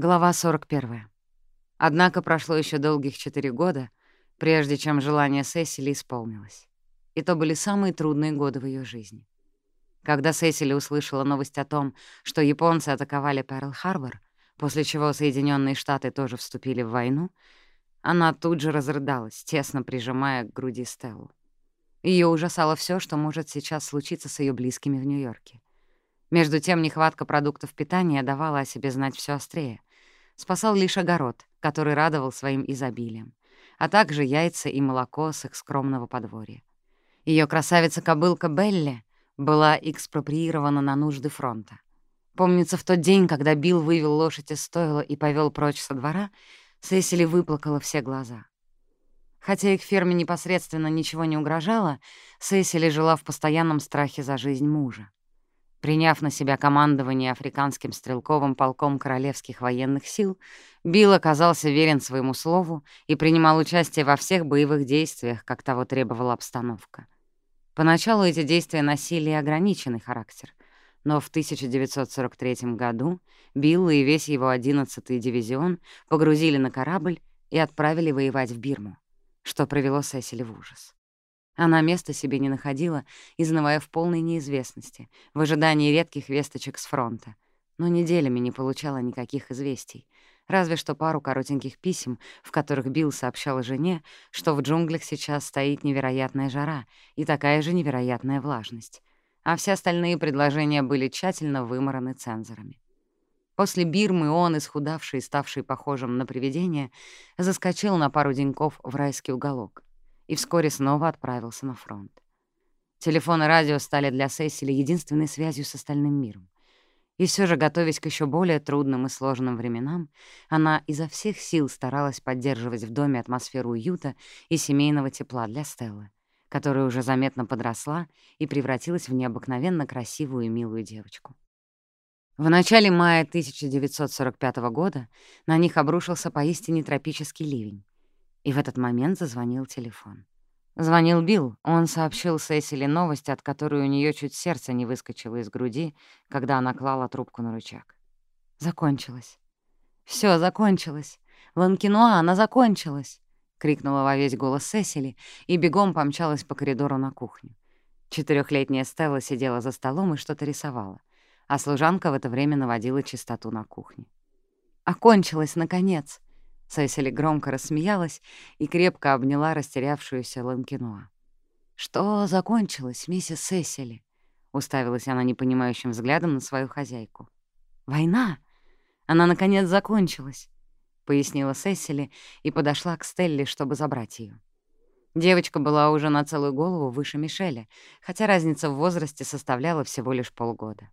Глава 41. Однако прошло еще долгих четыре года, прежде чем желание Сесили исполнилось. И то были самые трудные годы в ее жизни. Когда Сесили услышала новость о том, что японцы атаковали Перл-Харбор, после чего Соединенные Штаты тоже вступили в войну, она тут же разрыдалась, тесно прижимая к груди Стеллу. Ее ужасало все, что может сейчас случиться с ее близкими в Нью-Йорке. Между тем, нехватка продуктов питания давала о себе знать все острее. Спасал лишь огород, который радовал своим изобилием, а также яйца и молоко с их скромного подворья. Ее красавица-кобылка Белли была экспроприирована на нужды фронта. Помнится, в тот день, когда Билл вывел лошадь из стойла и повел прочь со двора, Сесили выплакала все глаза. Хотя их ферме непосредственно ничего не угрожало, Сесили жила в постоянном страхе за жизнь мужа. Приняв на себя командование африканским стрелковым полком королевских военных сил, Билл оказался верен своему слову и принимал участие во всех боевых действиях, как того требовала обстановка. Поначалу эти действия носили ограниченный характер, но в 1943 году Билл и весь его 11-й дивизион погрузили на корабль и отправили воевать в Бирму, что привело Сесили в ужас. Она места себе не находила, изнывая в полной неизвестности, в ожидании редких весточек с фронта, но неделями не получала никаких известий, разве что пару коротеньких писем, в которых Билл сообщал жене, что в джунглях сейчас стоит невероятная жара и такая же невероятная влажность, а все остальные предложения были тщательно вымораны цензорами. После Бирмы он, исхудавший и ставший похожим на привидение, заскочил на пару деньков в райский уголок и вскоре снова отправился на фронт. Телефон и радио стали для Сесили единственной связью с остальным миром. И все же, готовясь к еще более трудным и сложным временам, она изо всех сил старалась поддерживать в доме атмосферу уюта и семейного тепла для Стеллы, которая уже заметно подросла и превратилась в необыкновенно красивую и милую девочку. В начале мая 1945 года на них обрушился поистине тропический ливень, и в этот момент зазвонил телефон. Звонил Билл. Он сообщил Сесили новость, от которой у нее чуть сердце не выскочило из груди, когда она клала трубку на рычаг. Закончилось. Все закончилось. Ланкинуа, она закончилась!» — крикнула во весь голос Сесили и бегом помчалась по коридору на кухню. Четырехлетняя Стелла сидела за столом и что-то рисовала, а служанка в это время наводила чистоту на кухне. «Окончилось, наконец!» Сесили громко рассмеялась и крепко обняла растерявшуюся Ланкинуа. «Что закончилось, миссис Сесили?» — уставилась она непонимающим взглядом на свою хозяйку. «Война! Она, наконец, закончилась!» — пояснила Сесили и подошла к Стелле, чтобы забрать ее. Девочка была уже на целую голову выше Мишеля, хотя разница в возрасте составляла всего лишь полгода.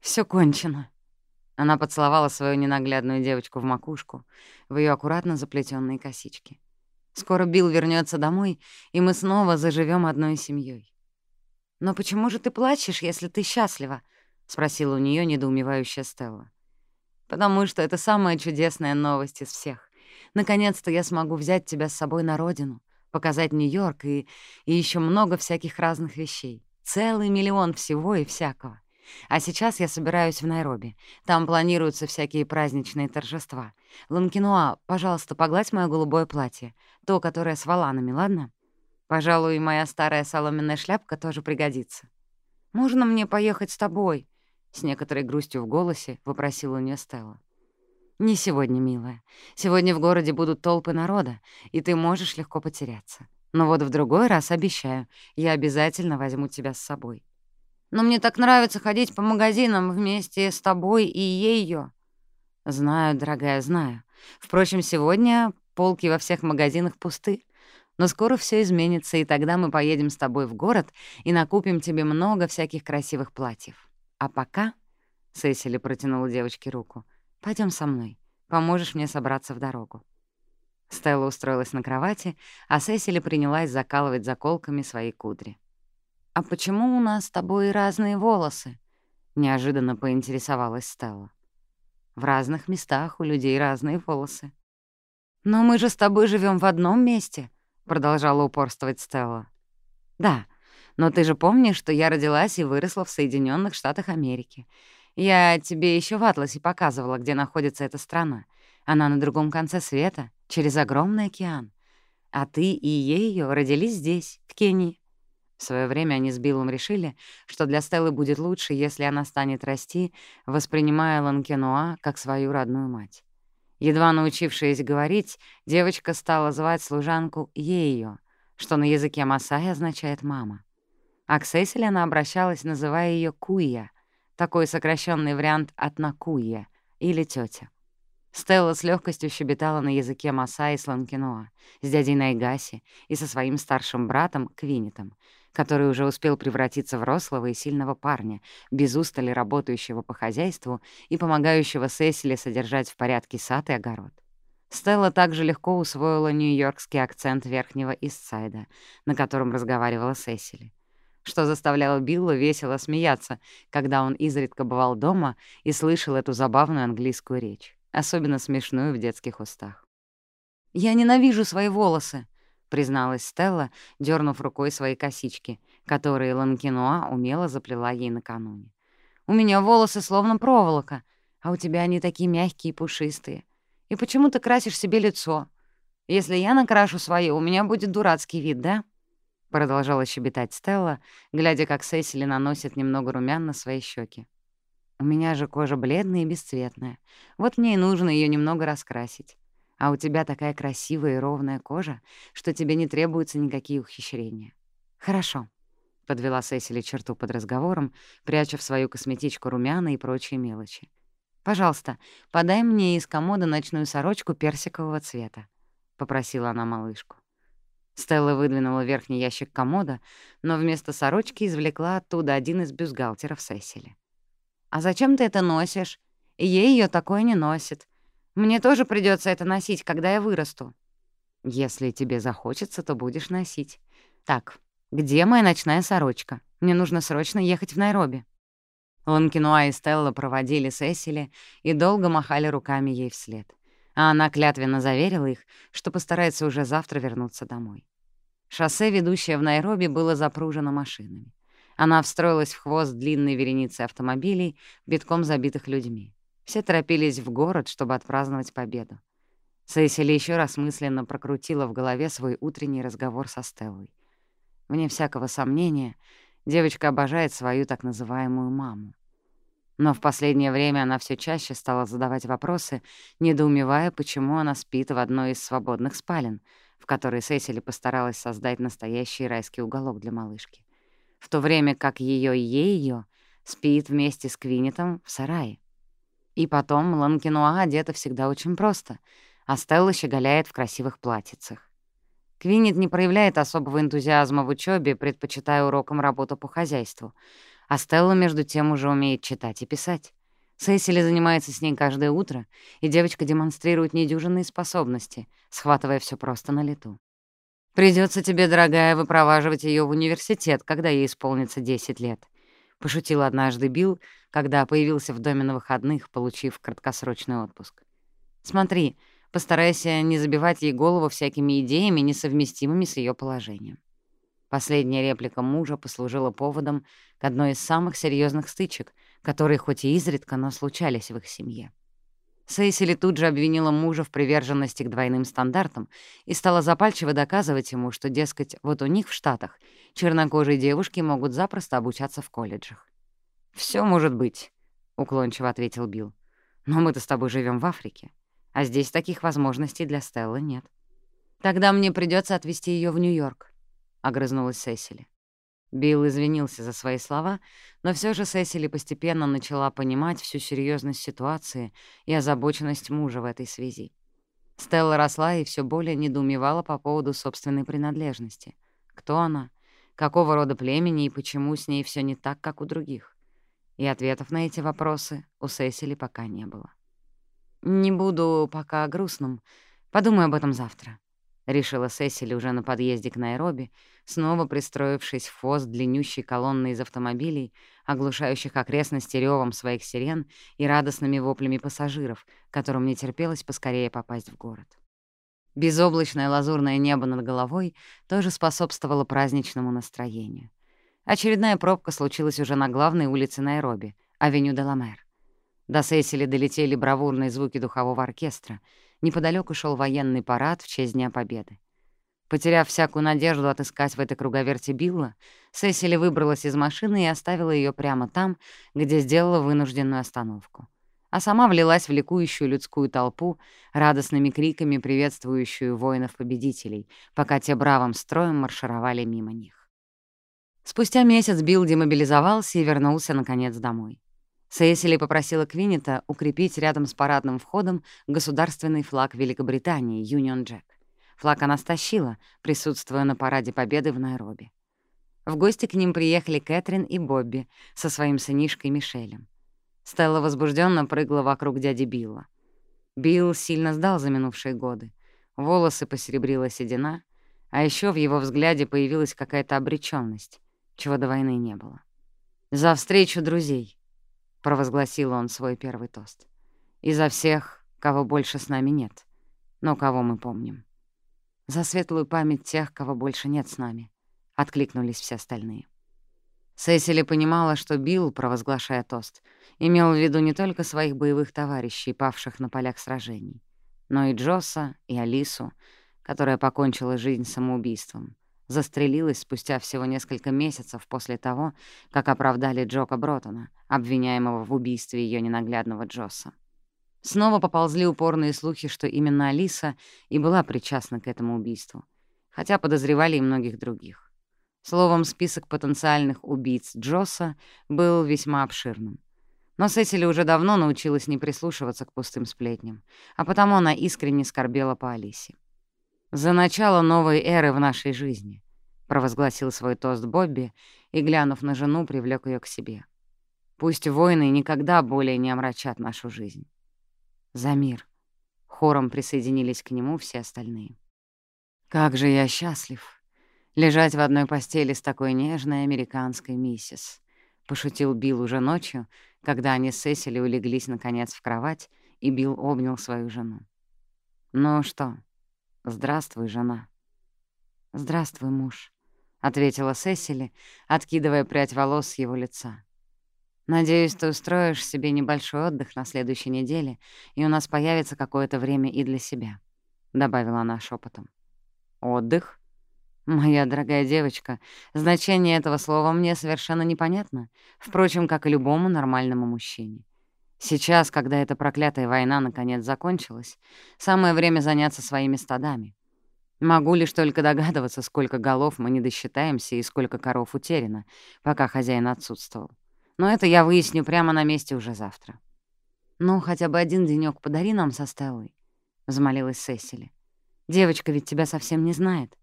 Все кончено», она поцеловала свою ненаглядную девочку в макушку, в ее аккуратно заплетенные косички. «Скоро Билл вернется домой, и мы снова заживем одной семьей. «Но почему же ты плачешь, если ты счастлива?» — спросила у нее недоумевающая Стелла. «Потому что это самая чудесная новость из всех. Наконец-то я смогу взять тебя с собой на родину, показать Нью-Йорк и, и еще много всяких разных вещей. Целый миллион всего и всякого. А сейчас я собираюсь в Найроби. Там планируются всякие праздничные торжества. Ланкинуа, пожалуйста, погладь моё голубое платье. То, которое с воланами, ладно? Пожалуй, моя старая соломенная шляпка тоже пригодится. «Можно мне поехать с тобой?» С некоторой грустью в голосе вопросила у неё Стелла. «Не сегодня, милая. Сегодня в городе будут толпы народа, и ты можешь легко потеряться. Но вот в другой раз, обещаю, я обязательно возьму тебя с собой». Но мне так нравится ходить по магазинам вместе с тобой и ею. Знаю, дорогая, знаю. Впрочем, сегодня полки во всех магазинах пусты. Но скоро все изменится, и тогда мы поедем с тобой в город и накупим тебе много всяких красивых платьев. А пока...» — Сесили протянула девочке руку. Пойдем со мной. Поможешь мне собраться в дорогу». Стелла устроилась на кровати, а Сесили принялась закалывать заколками свои кудри. «А почему у нас с тобой разные волосы?» — неожиданно поинтересовалась Стелла. «В разных местах у людей разные волосы». «Но мы же с тобой живем в одном месте», — продолжала упорствовать Стелла. «Да, но ты же помнишь, что я родилась и выросла в Соединенных Штатах Америки. Я тебе еще в Атласе показывала, где находится эта страна. Она на другом конце света, через огромный океан. А ты и ее родились здесь, в Кении. В свое время они с Биллом решили, что для Стеллы будет лучше, если она станет расти, воспринимая Ланкенуа как свою родную мать. Едва научившись говорить, девочка стала звать служанку ею, что на языке Масай означает «мама». А к Сесили она обращалась, называя ее Куя, такой сокращенный вариант от Накуя или тетя. Стелла с легкостью щебетала на языке Масаи с Ланкинуа, с дядей Найгаси и со своим старшим братом Квинитом, который уже успел превратиться в рослого и сильного парня, без устали работающего по хозяйству и помогающего Сесиле содержать в порядке сад и огород. Стелла также легко усвоила нью-йоркский акцент верхнего Истсайда, на котором разговаривала Сесили что заставляло Билла весело смеяться, когда он изредка бывал дома и слышал эту забавную английскую речь, особенно смешную в детских устах. «Я ненавижу свои волосы», — призналась Стелла, дернув рукой свои косички, которые Ланкинуа умело заплела ей накануне. «У меня волосы словно проволока, а у тебя они такие мягкие и пушистые. И почему ты красишь себе лицо? Если я накрашу свои, у меня будет дурацкий вид, да?» Продолжала щебетать Стелла, глядя, как Сесили наносит немного румян на свои щеки. «У меня же кожа бледная и бесцветная. Вот мне и нужно ее немного раскрасить. А у тебя такая красивая и ровная кожа, что тебе не требуются никакие ухищрения. Хорошо». — подвела Сесили черту под разговором, пряча в свою косметичку румяна и прочие мелочи. «Пожалуйста, подай мне из комода ночную сорочку персикового цвета», — попросила она малышку. Стелла выдвинула верхний ящик комода, но вместо сорочки извлекла оттуда один из бюстгальтеров Сесили. «А зачем ты это носишь? Ей ее такое не носит. Мне тоже придется это носить, когда я вырасту. Если тебе захочется, то будешь носить. Так, где моя ночная сорочка? Мне нужно срочно ехать в Найроби. Ланкинуа и Стелла проводили Сесили и долго махали руками ей вслед. А она клятвенно заверила их, что постарается уже завтра вернуться домой. Шоссе, ведущее в Найроби, было запружено машинами. Она встроилась в хвост длинной вереницы автомобилей, битком забитых людьми. Все торопились в город, чтобы отпраздновать победу. Сесили еще раз мысленно прокрутила в голове свой утренний разговор со Стеллой. Вне всякого сомнения, девочка обожает свою так называемую маму. Но в последнее время она все чаще стала задавать вопросы, недоумевая, почему она спит в одной из свободных спален, в которой Сесили постаралась создать настоящий райский уголок для малышки, в то время как ее и ее спит вместе с Квинетом в сарае. И потом Ланкинуа одета всегда очень просто, а Стелла щеголяет в красивых платьицах. Квинет не проявляет особого энтузиазма в учебе, предпочитая урокам работу по хозяйству — а Стелла, между тем, уже умеет читать и писать. Сесили занимается с ней каждое утро, и девочка демонстрирует недюжинные способности, схватывая все просто на лету. Придется тебе, дорогая, выпроваживать ее в университет, когда ей исполнится 10 лет», — пошутил однажды Билл, когда появился в доме на выходных, получив краткосрочный отпуск. «Смотри, постарайся не забивать ей голову всякими идеями, несовместимыми с ее положением». Последняя реплика мужа послужила поводом к одной из самых серьезных стычек, которые хоть и изредка, но случались в их семье. Сейсили тут же обвинила мужа в приверженности к двойным стандартам и стала запальчиво доказывать ему, что, дескать, вот у них в Штатах чернокожие девушки могут запросто обучаться в колледжах. Все может быть», — уклончиво ответил Билл. «Но мы-то с тобой живем в Африке, а здесь таких возможностей для Стеллы нет. Тогда мне придется отвезти ее в Нью-Йорк огрызнулась Сесили. Билл извинился за свои слова, но все же Сесили постепенно начала понимать всю серьезность ситуации и озабоченность мужа в этой связи. Стелла росла и все более недоумевала по поводу собственной принадлежности. Кто она? Какого рода племени и почему с ней все не так, как у других? И ответов на эти вопросы у Сесили пока не было. «Не буду пока грустным. Подумаю об этом завтра», — решила Сесили уже на подъезде к Найроби, снова пристроившись в хвост длиннющей колонны из автомобилей, оглушающих окрестности ревом своих сирен и радостными воплями пассажиров, которым не терпелось поскорее попасть в город. Безоблачное лазурное небо над головой тоже способствовало праздничному настроению. Очередная пробка случилась уже на главной улице Найроби, авеню Деламер. До Сесили долетели бравурные звуки духового оркестра. Неподалеку шел военный парад в честь Дня Победы. Потеряв всякую надежду отыскать в этой круговерте Билла, Сесили выбралась из машины и оставила ее прямо там, где сделала вынужденную остановку. А сама влилась в ликующую людскую толпу, радостными криками приветствующую воинов-победителей, пока те бравым строем маршировали мимо них. Спустя месяц Билл демобилизовался и вернулся, наконец, домой. Сесили попросила Квинета укрепить рядом с парадным входом государственный флаг Великобритании «Юнион Джек». Флаг она стащила, присутствуя на параде Победы в Найроби. В гости к ним приехали Кэтрин и Бобби со своим сынишкой Мишелем. Стелла возбужденно прыгала вокруг дяди Билла. Билл сильно сдал за минувшие годы. Волосы посеребрила седина, а еще в его взгляде появилась какая-то обречённость, чего до войны не было. «За встречу друзей», — провозгласил он свой первый тост. «И за всех, кого больше с нами нет, но кого мы помним». «За светлую память тех, кого больше нет с нами», — откликнулись все остальные. Сесили понимала, что Билл, провозглашая тост, имел в виду не только своих боевых товарищей, павших на полях сражений, но и Джосса, и Алису, которая покончила жизнь самоубийством, застрелилась спустя всего несколько месяцев после того, как оправдали Джока Бротона, обвиняемого в убийстве ее ненаглядного Джосса. Снова поползли упорные слухи, что именно Алиса и была причастна к этому убийству, хотя подозревали и многих других. Словом, список потенциальных убийц Джосса был весьма обширным. Но Сесили уже давно научилась не прислушиваться к пустым сплетням, а потому она искренне скорбела по Алисе. «За начало новой эры в нашей жизни», — провозгласил свой тост Бобби и, глянув на жену, привлек ее к себе. «Пусть войны никогда более не омрачат нашу жизнь». «За мир», — хором присоединились к нему все остальные. «Как же я счастлив лежать в одной постели с такой нежной американской миссис», — пошутил Билл уже ночью, когда они с Сесили улеглись наконец в кровать, и Билл обнял свою жену. «Ну что, Здравствуй, жена. Здравствуй, муж, ответила Сесили, откидывая прядь волос с его лица. Надеюсь, ты устроишь себе небольшой отдых на следующей неделе, и у нас появится какое-то время и для себя, добавила она шепотом. Отдых? Моя дорогая девочка, значение этого слова мне совершенно непонятно, впрочем, как и любому нормальному мужчине. Сейчас, когда эта проклятая война наконец закончилась, самое время заняться своими стадами. Могу лишь только догадываться, сколько голов мы не досчитаемся и сколько коров утеряно, пока хозяин отсутствовал. Но это я выясню прямо на месте уже завтра. «Ну, хотя бы один денёк подари нам со Стеллой», — взмолилась Сесили. «Девочка ведь тебя совсем не знает,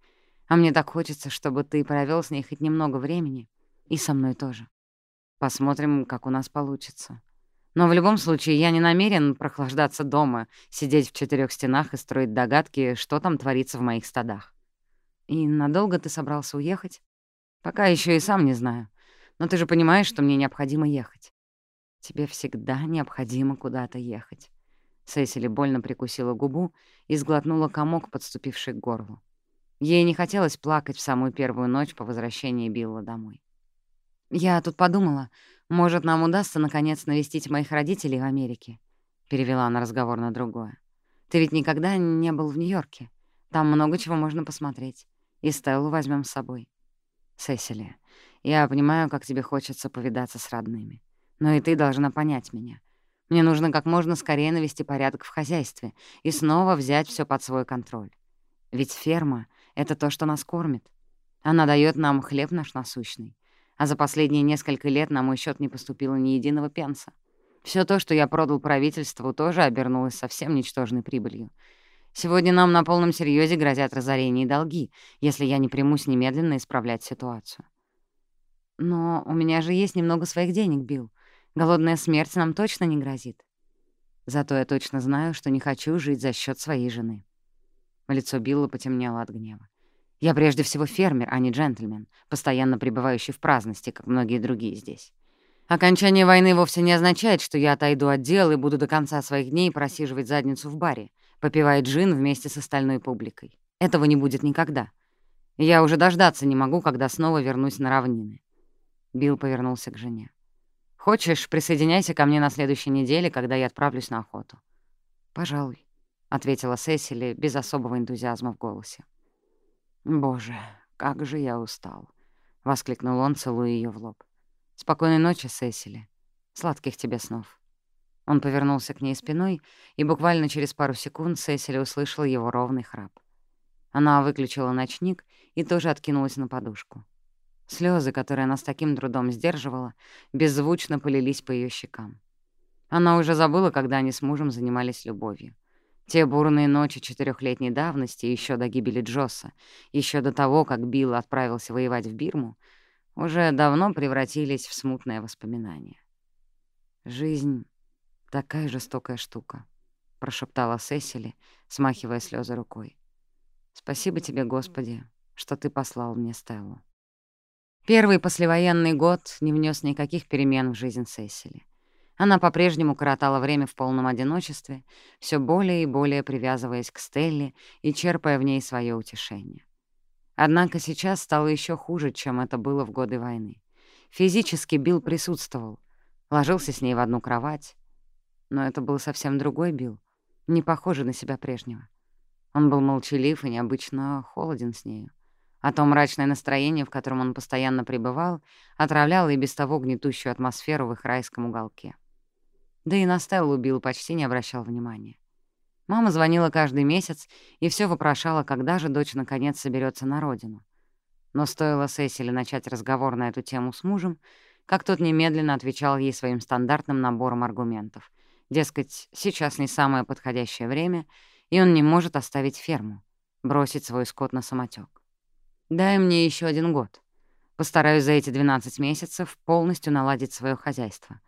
а мне так хочется, чтобы ты провёл с ней хоть немного времени, и со мной тоже. Посмотрим, как у нас получится. Но в любом случае я не намерен прохлаждаться дома, сидеть в четырёх стенах и строить догадки, что там творится в моих стадах. И надолго ты собрался уехать? Пока ещё и сам не знаю. Но ты же понимаешь, что мне необходимо ехать. Тебе всегда необходимо куда-то ехать. Сесили больно прикусила губу и сглотнула комок, подступивший к горлу. Ей не хотелось плакать в самую первую ночь по возвращении Билла домой. «Я тут подумала, может, нам удастся наконец навестить моих родителей в Америке», — перевела она разговор на другое. «Ты ведь никогда не был в Нью-Йорке. Там много чего можно посмотреть. И Стеллу возьмем с собой». «Сесилия, я понимаю, как тебе хочется повидаться с родными. Но и ты должна понять меня. Мне нужно как можно скорее навести порядок в хозяйстве и снова взять все под свой контроль. Ведь ферма — это то, что нас кормит. Она дает нам хлеб наш насущный. А за последние несколько лет на мой счет не поступило ни единого пенса. Все то, что я продал правительству, тоже обернулось совсем ничтожной прибылью. Сегодня нам на полном серьезе грозят разорение и долги, если я не примусь немедленно исправлять ситуацию. Но у меня же есть немного своих денег, Билл. Голодная смерть нам точно не грозит. Зато я точно знаю, что не хочу жить за счет своей жены. Лицо Билла потемнело от гнева. Я прежде всего фермер, а не джентльмен, постоянно пребывающий в праздности, как многие другие здесь. Окончание войны вовсе не означает, что я отойду от дел и буду до конца своих дней просиживать задницу в баре, попивая джин вместе с остальной публикой. Этого не будет никогда. Я уже дождаться не могу, когда снова вернусь на равнины. Билл повернулся к жене. Хочешь, присоединяйся ко мне на следующей неделе, когда я отправлюсь на охоту?» «Пожалуй», — ответила Сесили без особого энтузиазма в голосе. «Боже, как же я устал!» — воскликнул он, целуя ее в лоб. «Спокойной ночи, Сесили. Сладких тебе снов». Он повернулся к ней спиной, и буквально через пару секунд Сесили услышала его ровный храп. Она выключила ночник и тоже откинулась на подушку. Слезы, которые она с таким трудом сдерживала, беззвучно полились по ее щекам. Она уже забыла, когда они с мужем занимались любовью. Те бурные ночи четырехлетней давности, еще до гибели Джосса, еще до того, как Билл отправился воевать в Бирму, уже давно превратились в смутное воспоминание. «Жизнь — такая жестокая штука», — прошептала Сесили, смахивая слезы рукой. «Спасибо тебе, Господи, что ты послал мне Стеллу». Первый послевоенный год не внес никаких перемен в жизнь Сесили. Она по-прежнему коротала время в полном одиночестве, все более и более привязываясь к Стелле и черпая в ней свое утешение. Однако сейчас стало еще хуже, чем это было в годы войны. Физически Билл присутствовал, ложился с ней в одну кровать. Но это был совсем другой Билл, не похожий на себя прежнего. Он был молчалив и необычно холоден с нею. А то мрачное настроение, в котором он постоянно пребывал, отравляло и без того гнетущую атмосферу в их райском уголке. Да и на Стеллу Билл почти не обращал внимания. Мама звонила каждый месяц и все вопрошала, когда же дочь наконец соберется на родину. Но стоило Сесиле начать разговор на эту тему с мужем, как тот немедленно отвечал ей своим стандартным набором аргументов. Дескать, сейчас не самое подходящее время, и он не может оставить ферму, бросить свой скот на самотек. «Дай мне еще